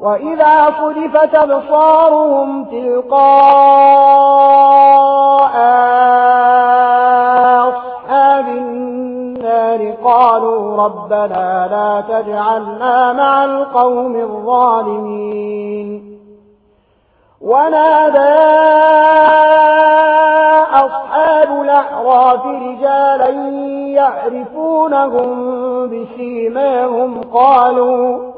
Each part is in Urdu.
وإذا صرفت أبصارهم تلقاء أصحاب النار قالوا ربنا لا تجعلنا مع القوم الظالمين ونادى أصحاب الأعراف رجالا يعرفونهم بسيماهم قالوا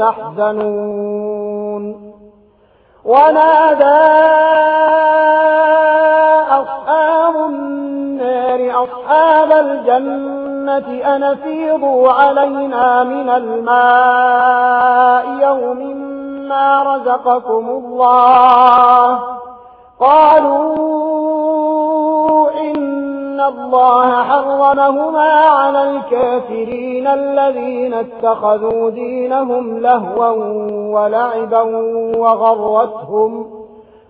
تحزنون. ونادى أصحاب النار، أصحاب الجنة أن فيضوا علينا من الماء يوم ما رزقكم الله. قالوا إن الله حرمهما على الكافرين. الذين اتخذوا دينهم لهوا ولعبا وغرتهم,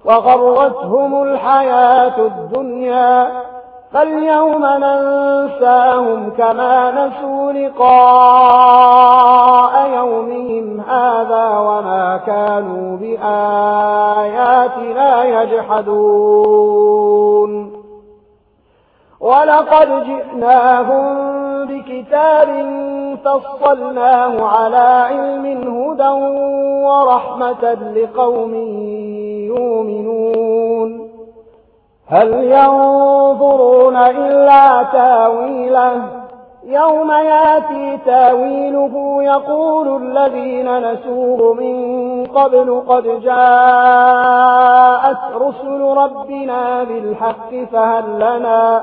وغرتهم الحياة الدنيا فاليوم ننساهم كما نسوا لقاء يومهم هذا وما كانوا بآياتنا يجحدون ولقد جئناهم بكتاب فصلناه على علم هدى ورحمة لقوم يؤمنون. هل ينظرون إلا تاويله؟ يوم ياتي تاويله يقول الذين نسوه من قبل قد جاءت رسل ربنا بالحق فهل لنا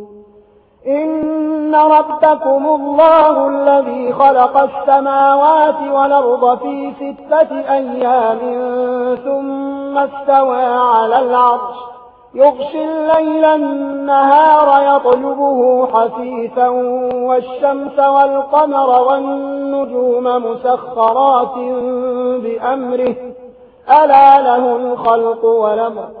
إن ربكم الله الذي خلق السماوات والأرض في ستة أيام ثم استوى على العرش يغشي الليل النهار يطلبه حثيثا والشمس والقمر والنجوم مسخرات بأمره ألا له الخلق ولمر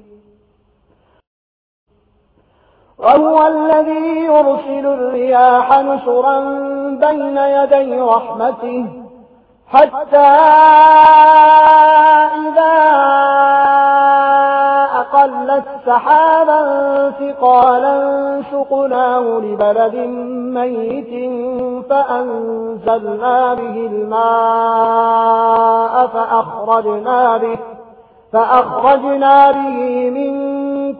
وهو الذي يرسل الرياح نشرا بين يدي رحمته حتى إذا أقلت سحابا ثقالا سقناه لبلد ميت فأنزلنا به الماء فأخرجنا به فأخرجنا به من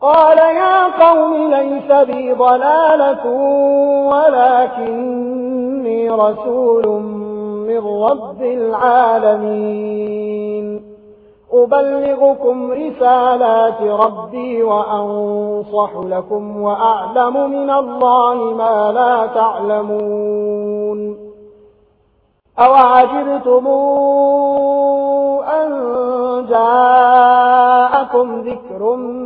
قال يا قوم ليس بي ضلالة ولكني رسول من رب العالمين. أبلغكم رسالات ربي وأنصح لكم وأعلم من الله ما لا تعلمون. أوعجبتم أن جاءكم ذكر من